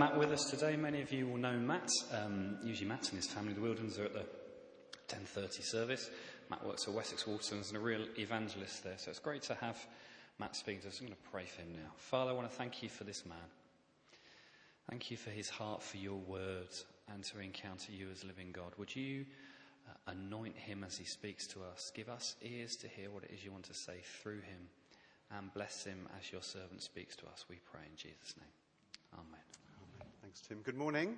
Matt with us today. Many of you will know Matt. Um, usually Matt and his family, the Wildens, are at the 10.30 service. Matt works for Wessex Waterstones and is a real evangelist there. So it's great to have Matt speaking to us. I'm going to pray for him now. Father, I want to thank you for this man. Thank you for his heart for your word and to encounter you as living God. Would you uh, anoint him as he speaks to us? Give us ears to hear what it is you want to say through him and bless him as your servant speaks to us. We pray in Jesus' name. Amen. Thanks, Tim. Good morning.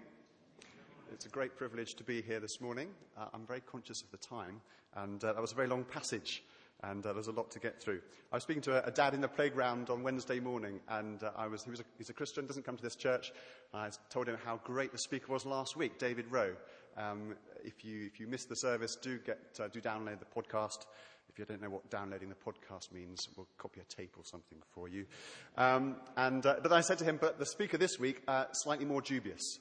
It's a great privilege to be here this morning. Uh, I'm very conscious of the time, and uh, that was a very long passage, and uh, there's a lot to get through. I was speaking to a, a dad in the playground on Wednesday morning, and uh, I was, he was a, he's a Christian, doesn't come to this church. I told him how great the speaker was last week, David Rowe. Um, if, you, if you missed the service, do, get, uh, do download the podcast. If you don't know what downloading the podcast means, we'll copy a tape or something for you. Um, and, uh, but I said to him, but the speaker this week, uh, slightly more dubious.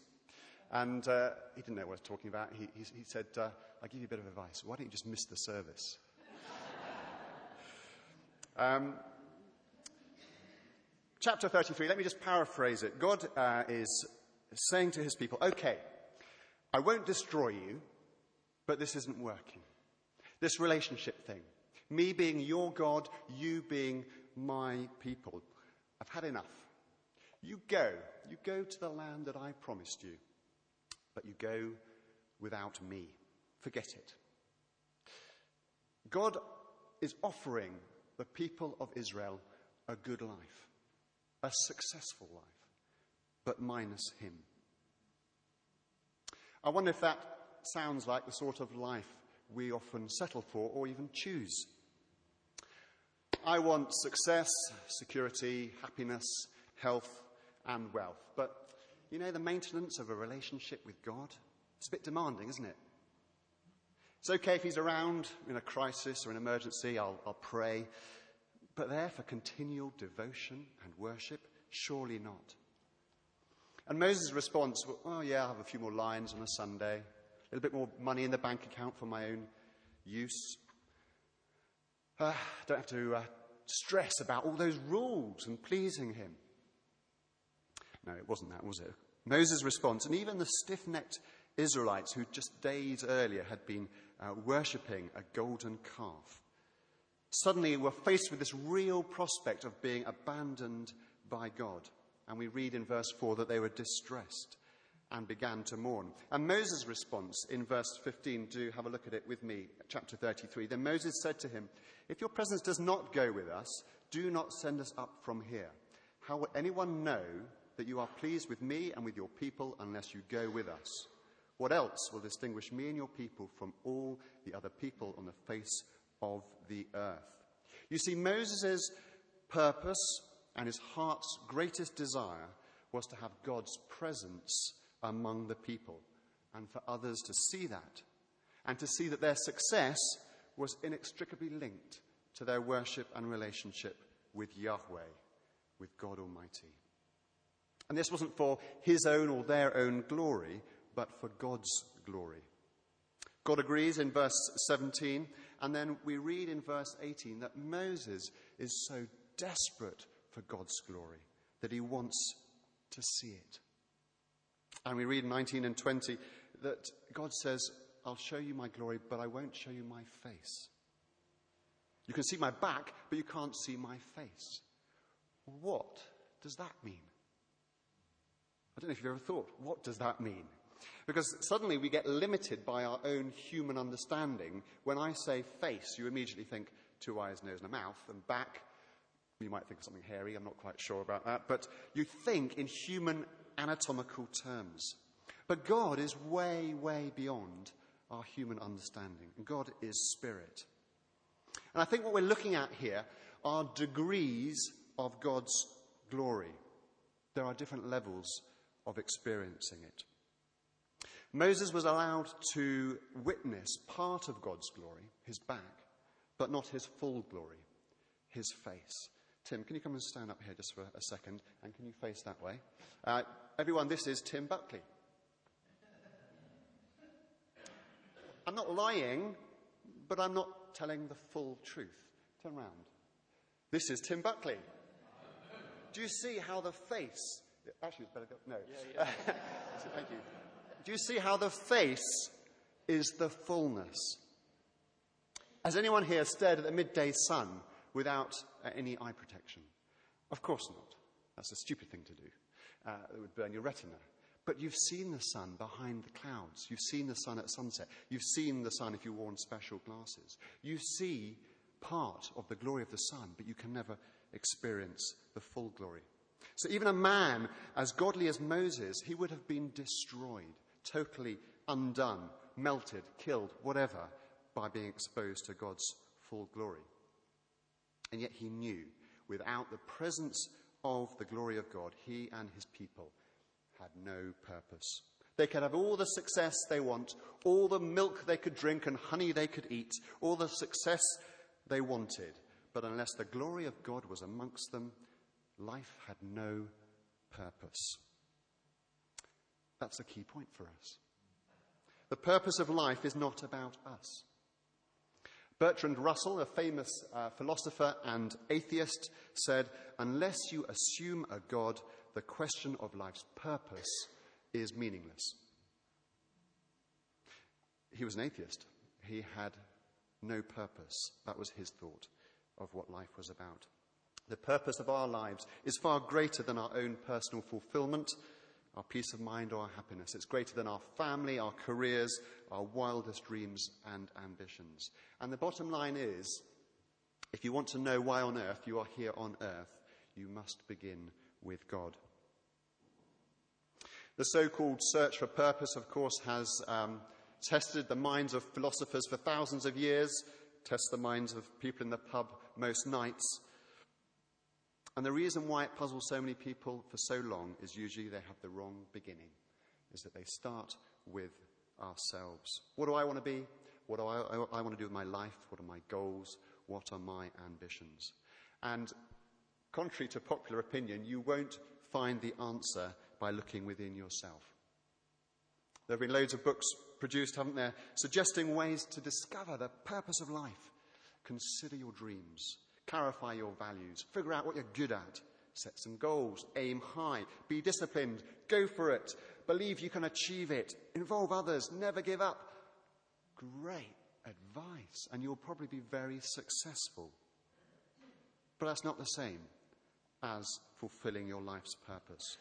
And uh, he didn't know what I was talking about. He, he, he said, uh, I'll give you a bit of advice. Why don't you just miss the service? um, chapter 33, let me just paraphrase it. God uh, is saying to his people, okay, I won't destroy you, but this isn't working. This relationship thing. Me being your God, you being my people. I've had enough. You go. You go to the land that I promised you. But you go without me. Forget it. God is offering the people of Israel a good life, a successful life, but minus him. I wonder if that sounds like the sort of life we often settle for or even choose. I want success, security, happiness, health, and wealth. But, you know, the maintenance of a relationship with God, it's a bit demanding, isn't it? It's okay if He's around in a crisis or an emergency, I'll, I'll pray. But there for continual devotion and worship, surely not. And Moses' response, well, oh, yeah, I'll have a few more lines on a Sunday, a little bit more money in the bank account for my own use. Uh, don't have to uh, stress about all those rules and pleasing him. No, it wasn't that, was it? Moses' response, and even the stiff necked Israelites who just days earlier had been uh, worshipping a golden calf, suddenly were faced with this real prospect of being abandoned by God. And we read in verse 4 that they were distressed and began to mourn. And Moses' response in verse 15, do have a look at it with me, chapter 33. Then Moses said to him, If your presence does not go with us, do not send us up from here. How will anyone know that you are pleased with me and with your people unless you go with us? What else will distinguish me and your people from all the other people on the face of the earth? You see, Moses' purpose and his heart's greatest desire was to have God's presence among the people and for others to see that and to see that their success was inextricably linked to their worship and relationship with Yahweh, with God Almighty. And this wasn't for his own or their own glory, but for God's glory. God agrees in verse 17, and then we read in verse 18 that Moses is so desperate for God's glory that he wants to see it. And we read 19 and 20 that God says, I'll show you my glory, but I won't show you my face. You can see my back, but you can't see my face. What does that mean? I don't know if you've ever thought, what does that mean? Because suddenly we get limited by our own human understanding. When I say face, you immediately think two eyes, nose, and a mouth, and back, you might think of something hairy, I'm not quite sure about that, but you think in human anatomical terms. But God is way, way beyond our human understanding. God is spirit. And I think what we're looking at here are degrees of God's glory. There are different levels of experiencing it. Moses was allowed to witness part of God's glory, his back, but not his full glory, his face. Tim, can you come and stand up here just for a second? And can you face that way? Uh, everyone, this is Tim Buckley. I'm not lying, but I'm not telling the full truth. Turn around. This is Tim Buckley. Do you see how the face Actually, it's better go. No. so thank you. Do you see how the face is the fullness? Has anyone here stared at the midday sun without uh, any eye protection? Of course not. That's a stupid thing to do. Uh, it would burn your retina. But you've seen the sun behind the clouds. You've seen the sun at sunset. You've seen the sun if you worn special glasses. You see part of the glory of the sun, but you can never experience the full glory. So even a man as godly as Moses, he would have been destroyed, totally undone, melted, killed, whatever, by being exposed to God's full glory. And yet he knew without the presence of the glory of God, he and his people had no purpose. They could have all the success they want, all the milk they could drink and honey they could eat, all the success they wanted. But unless the glory of God was amongst them, life had no purpose. That's a key point for us. The purpose of life is not about us. Bertrand Russell, a famous uh, philosopher and atheist, said, Unless you assume a God, the question of life's purpose is meaningless. He was an atheist. He had no purpose. That was his thought of what life was about. The purpose of our lives is far greater than our own personal fulfillment, our peace of mind, or our happiness. It's greater than our family, our careers, our wildest dreams and ambitions. And the bottom line is if you want to know why on earth you are here on earth, you must begin with God. The so called search for purpose, of course, has um, tested the minds of philosophers for thousands of years, tests the minds of people in the pub most nights. And the reason why it puzzles so many people for so long is usually they have the wrong beginning, is that they start with ourselves. What do I want to be? What do I, I, I want to do with my life? What are my goals? What are my ambitions? And contrary to popular opinion, you won't find the answer by looking within yourself. There have been loads of books produced, haven't there, suggesting ways to discover the purpose of life. Consider your dreams, clarify your values, figure out what you're good at, set some goals, aim high, be disciplined, go for it, believe you can achieve it, involve others, never give up. Great advice, and you'll probably be very successful. But that's not the same as fulfilling your life's purpose.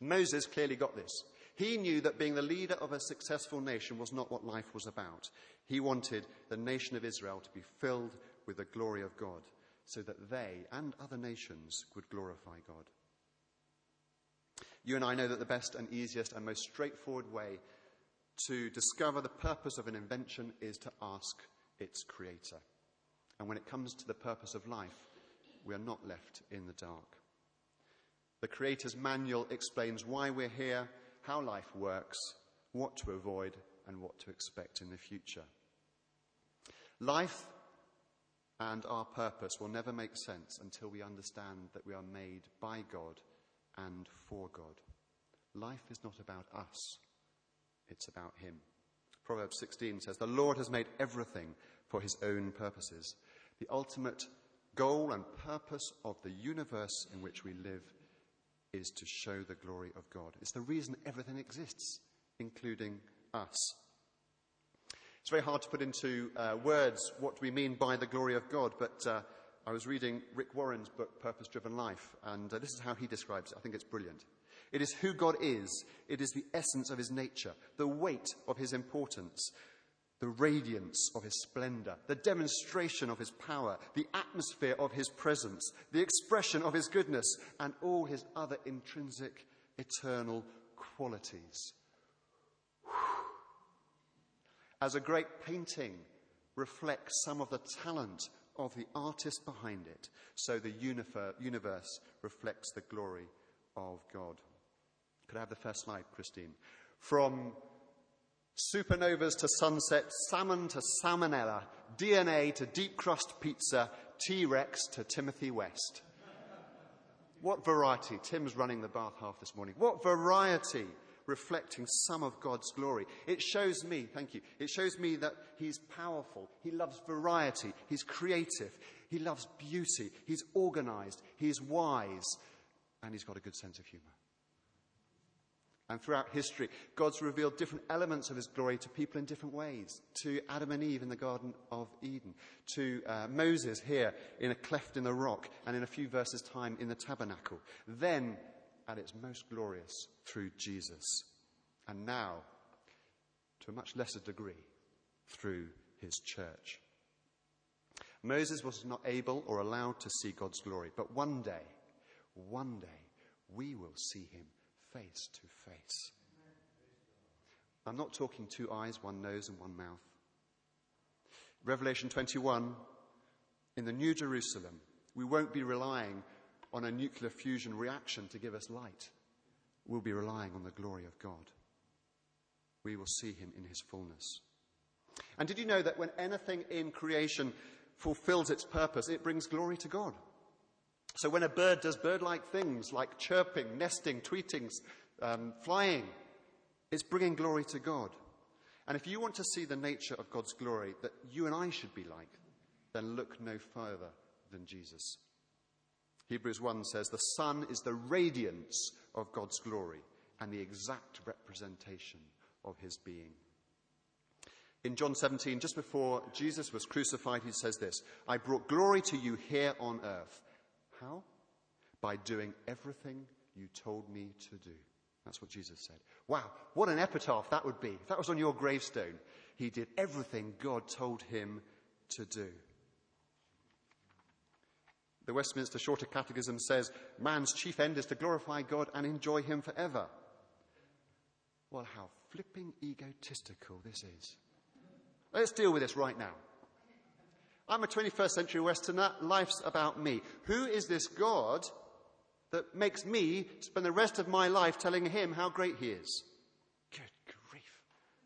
Moses clearly got this. He knew that being the leader of a successful nation was not what life was about. He wanted the nation of Israel to be filled with the glory of God so that they and other nations would glorify God. You and I know that the best and easiest and most straightforward way to discover the purpose of an invention is to ask its creator. And when it comes to the purpose of life, we are not left in the dark. The Creator's manual explains why we're here, how life works, what to avoid, and what to expect in the future. Life and our purpose will never make sense until we understand that we are made by God and for God. Life is not about us, it's about Him. Proverbs 16 says, The Lord has made everything for His own purposes. The ultimate goal and purpose of the universe in which we live is to show the glory of God. It's the reason everything exists, including us. It's very hard to put into uh, words what we mean by the glory of God, but uh, I was reading Rick Warren's book, Purpose Driven Life, and uh, this is how he describes it. I think it's brilliant. It is who God is, it is the essence of his nature, the weight of his importance, the radiance of his splendor, the demonstration of his power, the atmosphere of his presence, the expression of his goodness, and all his other intrinsic eternal qualities. As a great painting reflects some of the talent of the artist behind it, so the universe reflects the glory of God. Could I have the first slide, Christine? From Supernovas to sunset, salmon to salmonella, DNA to deep crust pizza, T Rex to Timothy West. What variety? Tim's running the bath half this morning. What variety reflecting some of God's glory? It shows me, thank you, it shows me that He's powerful. He loves variety. He's creative. He loves beauty. He's organized. He's wise. and he's got a good sense of humor. And throughout history, God's revealed different elements of his glory to people in different ways. To Adam and Eve in the Garden of Eden, to uh, Moses here in a cleft in the rock, and in a few verses' time in the tabernacle. Then, at its most glorious, through Jesus. And now, to a much lesser degree, through his church. Moses was not able or allowed to see God's glory, but one day, one day, we will see him face to face. I'm not talking two eyes, one nose, and one mouth. Revelation 21, in the New Jerusalem, we won't be relying on a nuclear fusion reaction to give us light. We'll be relying on the glory of God. We will see him in his fullness. And did you know that when anything in creation fulfills its purpose, it brings glory to God? So when a bird does bird like things like chirping, nesting, tweeting, um, flying, it's bringing glory to God. And if you want to see the nature of God's glory that you and I should be like, then look no further than Jesus. Hebrews 1 says, The Son is the radiance of God's glory and the exact representation of his being. In John 17, just before Jesus was crucified, he says this I brought glory to you here on earth. How? By doing everything you told me to do. That's what Jesus said. Wow, what an epitaph that would be. If that was on your gravestone, he did everything God told him to do. The Westminster Shorter Catechism says man's chief end is to glorify God and enjoy him forever. Well, how flipping egotistical this is. Let's deal with this right now. I'm a 21st century Westerner. Life's about me. Who is this God that makes me spend the rest of my life telling him how great he is? Good grief.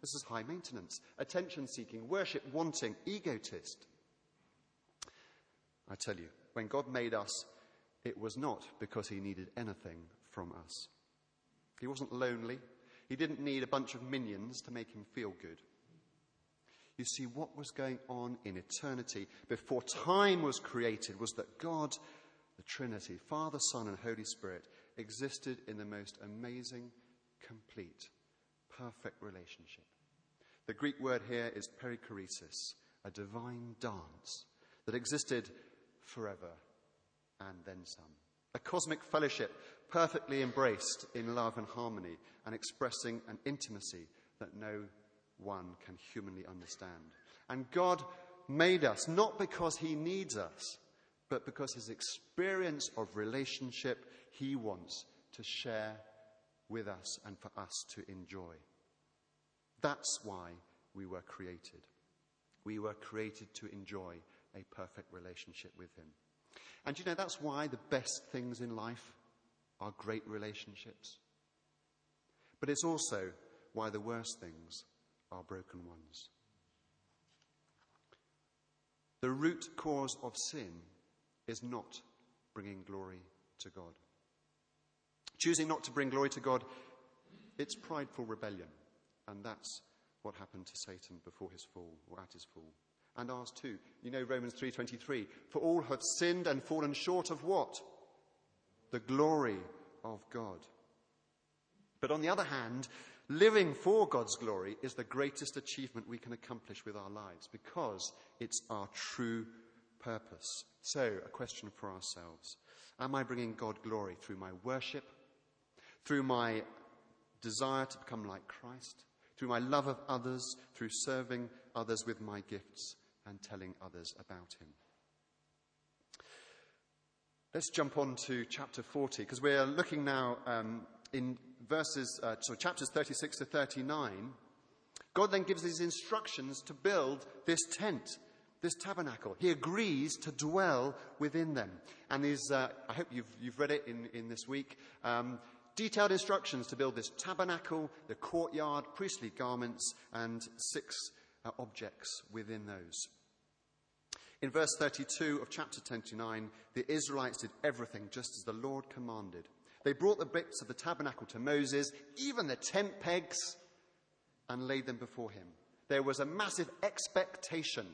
This is high maintenance, attention seeking, worship wanting, egotist. I tell you, when God made us, it was not because he needed anything from us. He wasn't lonely. He didn't need a bunch of minions to make him feel good. You see, what was going on in eternity before time was created was that God, the Trinity, Father, Son, and Holy Spirit, existed in the most amazing, complete, perfect relationship. The Greek word here is perichoresis, a divine dance that existed forever and then some. A cosmic fellowship perfectly embraced in love and harmony and expressing an intimacy that no one can humanly understand. And God made us not because He needs us, but because His experience of relationship He wants to share with us and for us to enjoy. That's why we were created. We were created to enjoy a perfect relationship with Him. And you know, that's why the best things in life are great relationships. But it's also why the worst things are broken ones. The root cause of sin is not bringing glory to God. Choosing not to bring glory to God, it's prideful rebellion. And that's what happened to Satan before his fall, or at his fall. And ours too. You know Romans 3.23, for all have sinned and fallen short of what? The glory of God. But on the other hand, Living for God's glory is the greatest achievement we can accomplish with our lives because it's our true purpose. So, a question for ourselves Am I bringing God glory through my worship, through my desire to become like Christ, through my love of others, through serving others with my gifts and telling others about Him? Let's jump on to chapter 40 because we're looking now um, in verses, uh, so chapters 36 to 39, God then gives these instructions to build this tent, this tabernacle. He agrees to dwell within them. And these, uh, I hope you've, you've read it in, in this week, um, detailed instructions to build this tabernacle, the courtyard, priestly garments, and six uh, objects within those. In verse 32 of chapter 29, the Israelites did everything just as the Lord commanded. They brought the bits of the tabernacle to Moses, even the tent pegs, and laid them before him. There was a massive expectation.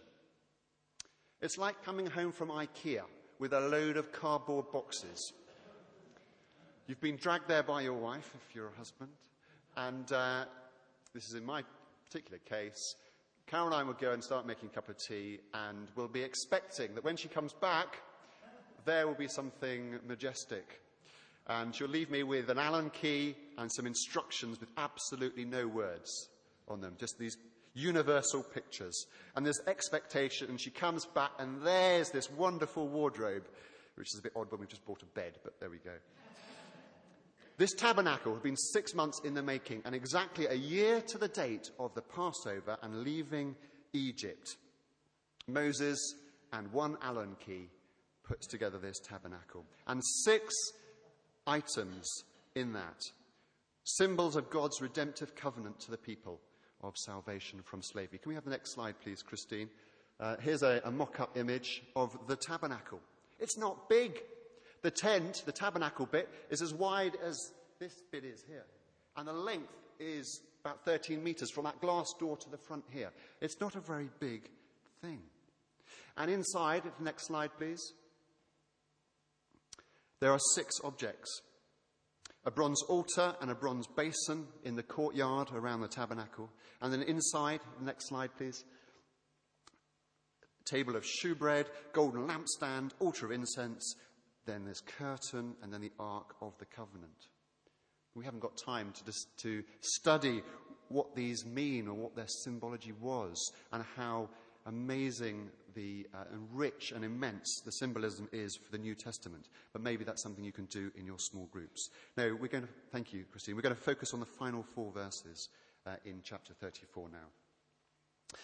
It's like coming home from IKEA with a load of cardboard boxes. You've been dragged there by your wife, if you're a husband. And uh, this is in my particular case. Caroline will go and start making a cup of tea, and we'll be expecting that when she comes back, there will be something majestic. And she'll leave me with an Allen key and some instructions with absolutely no words on them, just these universal pictures. And there's expectation, and she comes back, and there's this wonderful wardrobe, which is a bit odd when we've just bought a bed, but there we go. This tabernacle had been six months in the making, and exactly a year to the date of the Passover and leaving Egypt. Moses and one Allen key puts together this tabernacle. And six items in that symbols of God's redemptive covenant to the people of salvation from slavery. Can we have the next slide, please, Christine? Uh, here's a, a mock up image of the tabernacle. It's not big. The tent, the tabernacle bit, is as wide as this bit is here. And the length is about 13 meters from that glass door to the front here. It's not a very big thing. And inside, next slide, please, there are six objects a bronze altar and a bronze basin in the courtyard around the tabernacle. And then inside, next slide, please. Table of shewbread, golden lampstand, altar of incense, then there's curtain, and then the Ark of the Covenant. We haven't got time to, dis- to study what these mean or what their symbology was and how amazing the, uh, and rich and immense the symbolism is for the New Testament. But maybe that's something you can do in your small groups. No, we're going to, thank you, Christine. We're going to focus on the final four verses uh, in chapter 34 now.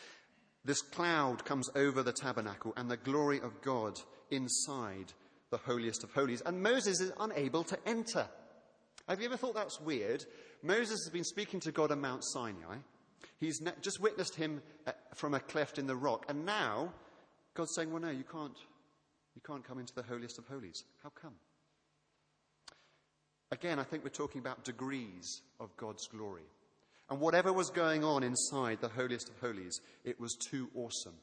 This cloud comes over the tabernacle and the glory of God inside the holiest of holies. And Moses is unable to enter. Have you ever thought that's weird? Moses has been speaking to God on Mount Sinai. He's just witnessed him uh, from a cleft in the rock. And now God's saying, well, no, you can't, you can't come into the holiest of holies. How come? Again, I think we're talking about degrees of God's glory. And whatever was going on inside the holiest of holies, it was too awesome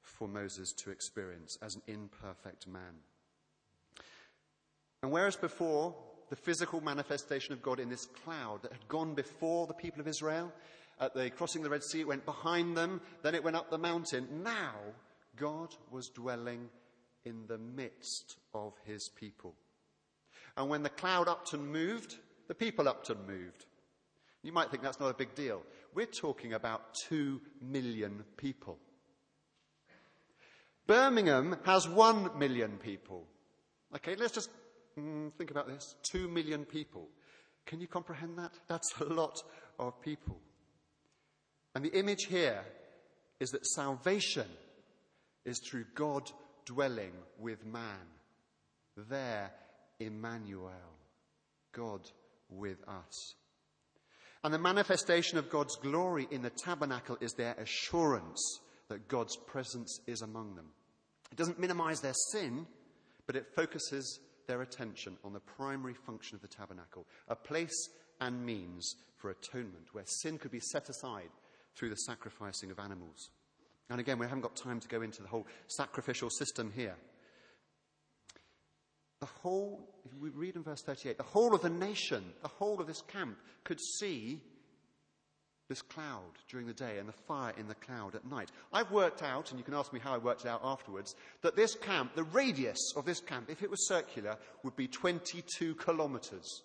for Moses to experience as an imperfect man. And whereas before, the physical manifestation of God in this cloud that had gone before the people of Israel, at the crossing the Red Sea, it went behind them, then it went up the mountain. Now, God was dwelling in the midst of his people. And when the cloud Upton moved, the people Upton moved. You might think that's not a big deal. We're talking about two million people. Birmingham has one million people. Okay, let's just Mm, think about this. Two million people. Can you comprehend that? That's a lot of people. And the image here is that salvation is through God dwelling with man. There, Emmanuel, God with us. And the manifestation of God's glory in the tabernacle is their assurance that God's presence is among them. It doesn't minimize their sin, but it focuses their attention on the primary function of the tabernacle, a place and means for atonement, where sin could be set aside through the sacrificing of animals. And again, we haven't got time to go into the whole sacrificial system here. The whole, if we read in verse 38, the whole of the nation, the whole of this camp could see this cloud during the day and the fire in the cloud at night. I've worked out, and you can ask me how I worked it out afterwards, that this camp, the radius of this camp, if it was circular, would be 22 kilometres.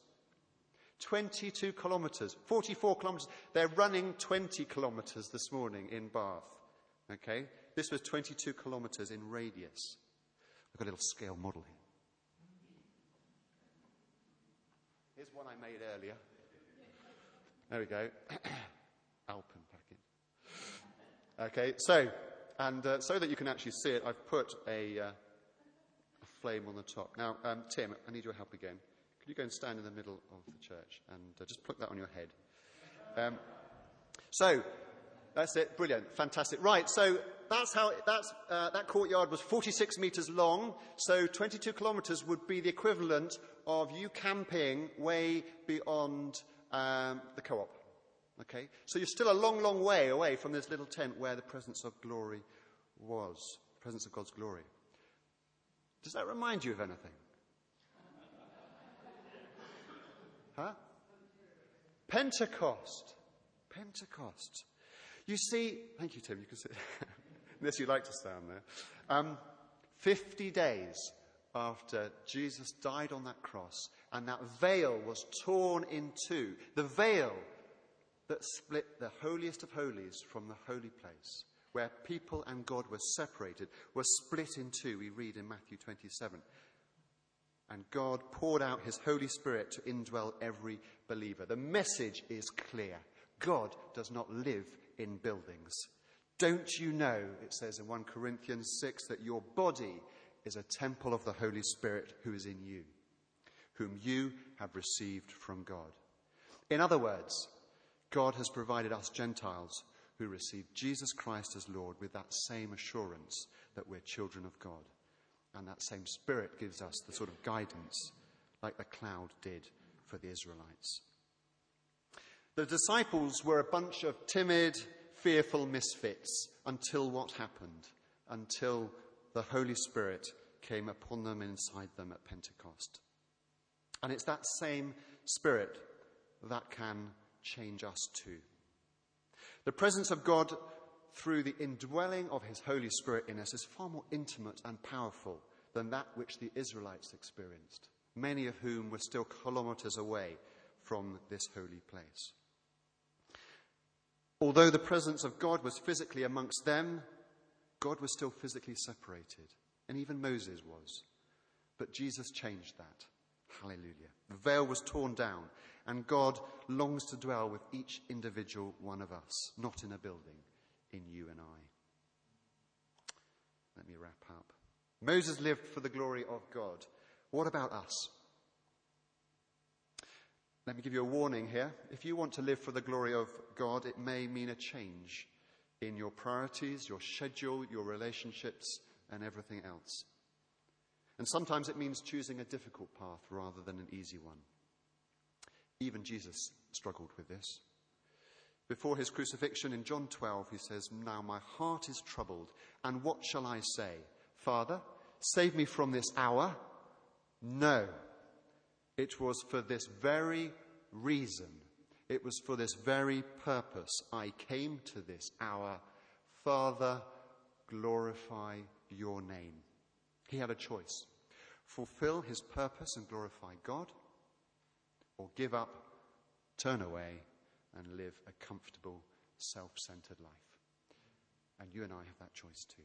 22 kilometres, 44 kilometres. They're running 20 kilometres this morning in Bath. Okay? This was 22 kilometres in radius. I've got a little scale model here. Here's one I made earlier. There we go. Alpen packing. Okay, so, and uh, so that you can actually see it, I've put a, uh, a flame on the top. Now, um, Tim, I need your help again. Could you go and stand in the middle of the church and uh, just put that on your head? Um, so, that's it. Brilliant. Fantastic. Right. So that's how that's, uh, that courtyard was 46 metres long. So 22 kilometres would be the equivalent of you camping way beyond um, the co-op. Okay? So you're still a long, long way away from this little tent where the presence of glory was, the presence of God's glory. Does that remind you of anything? Huh? Pentecost. Pentecost. You see, thank you, Tim. You can sit, unless you like to stand there. Um, 50 days after Jesus died on that cross and that veil was torn in two, the veil that split the holiest of holies from the holy place, where people and God were separated, were split in two, we read in Matthew 27. And God poured out his Holy Spirit to indwell every believer. The message is clear God does not live in buildings. Don't you know, it says in 1 Corinthians 6, that your body is a temple of the Holy Spirit who is in you, whom you have received from God. In other words, God has provided us Gentiles who receive Jesus Christ as Lord with that same assurance that we're children of God. And that same Spirit gives us the sort of guidance like the cloud did for the Israelites. The disciples were a bunch of timid, fearful misfits until what happened? Until the Holy Spirit came upon them inside them at Pentecost. And it's that same Spirit that can change us too. The presence of God through the indwelling of His Holy Spirit in us is far more intimate and powerful than that which the Israelites experienced, many of whom were still kilometers away from this holy place. Although the presence of God was physically amongst them, God was still physically separated, and even Moses was. But Jesus changed that. Hallelujah. The veil was torn down, and God longs to dwell with each individual one of us, not in a building, in you and I. Let me wrap up. Moses lived for the glory of God. What about us? Let me give you a warning here. If you want to live for the glory of God, it may mean a change in your priorities, your schedule, your relationships, and everything else. And sometimes it means choosing a difficult path rather than an easy one. Even Jesus struggled with this. Before his crucifixion in John 12, he says, Now my heart is troubled, and what shall I say? Father, save me from this hour? No. It was for this very reason, it was for this very purpose I came to this hour. Father, glorify your name. He had a choice fulfill his purpose and glorify God, or give up, turn away, and live a comfortable, self centered life. And you and I have that choice too.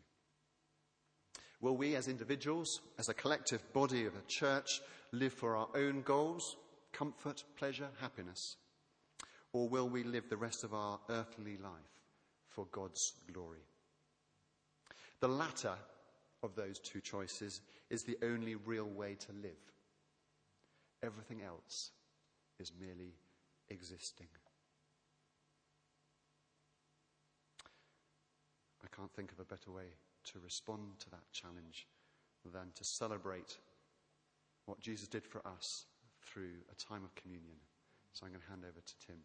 Will we, as individuals, as a collective body of a church, live for our own goals, comfort, pleasure, happiness? Or will we live the rest of our earthly life for God's glory? The latter of those two choices is the only real way to live. Everything else is merely existing. I can't think of a better way to respond to that challenge than to celebrate what Jesus did for us through a time of communion. So I'm going to hand over to Tim.